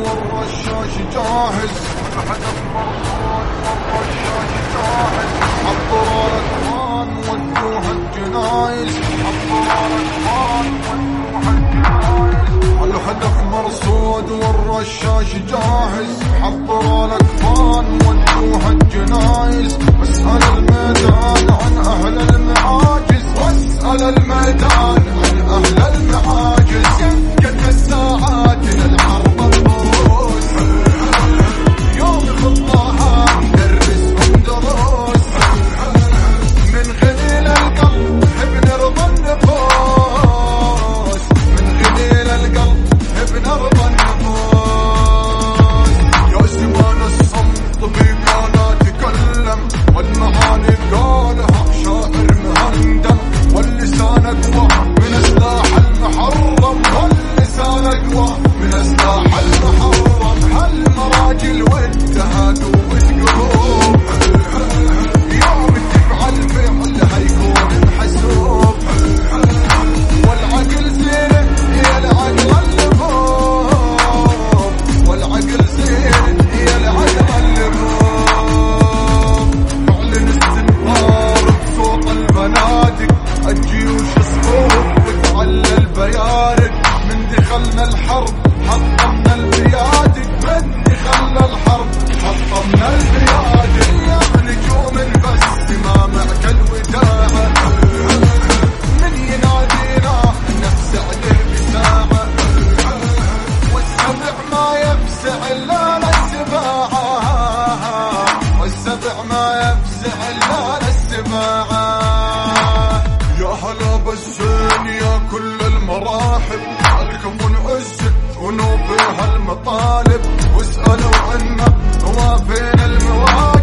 والرشاش جاهز الحدث مرصود والرشاش جاهز الضرار الآن ودوها الجنايز الضرار الآن ودوها الجنايز الحدث مرصود والرشاش جاهز حضر الأكفان ودوها الجنايز اسال الميدان عن أهل المعاجز واسأل الميدان عن أهل المعاجز قد الساعات للحرب سبع ما يفزع الا السباعه يا هلا بالزين يا كل المراحل. الكم ونعز ونوبه المطالب واسألوا عنا وفين المواهب.